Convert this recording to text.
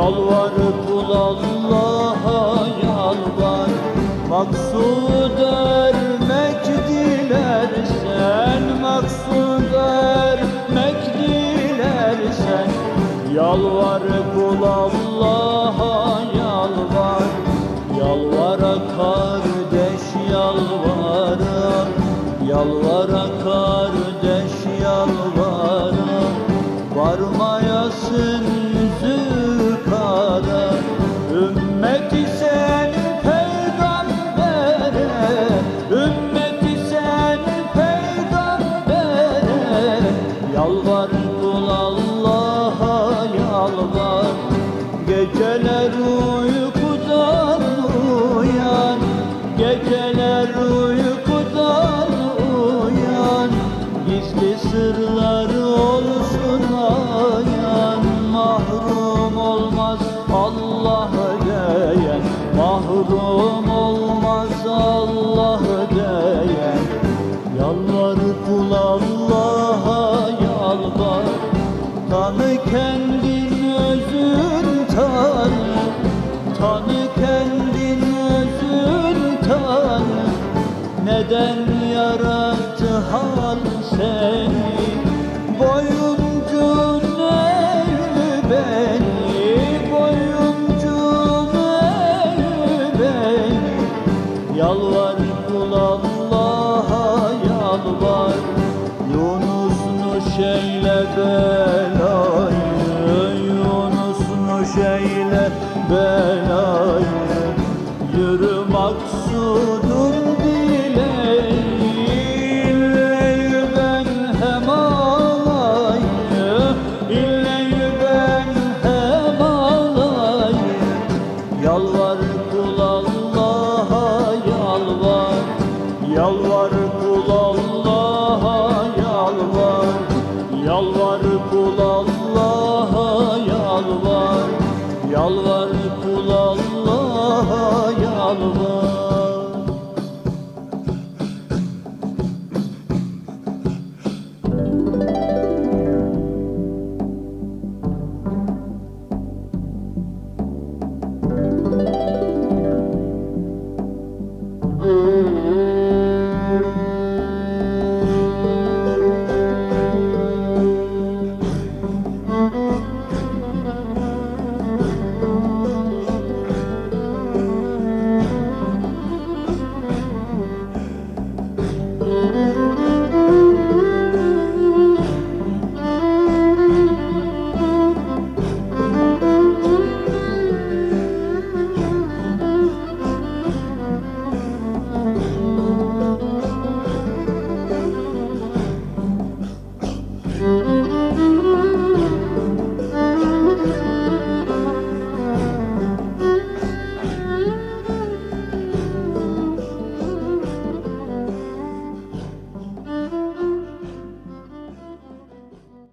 Yalvar kul Allah'a yalvar. Maksud جل جلاله kendin özün tanı Tanı kendin özün tanı. Neden yarattı hal seni Boyuncun eylü beni Boyuncun eylü beni? Yalvar kul Allah'a yalvar Yunus nuşeyle belayı Nuşeyle belayı. Yürü maksudun dileği ben hem İlle ben hem Yalvar kul Mm-hmm.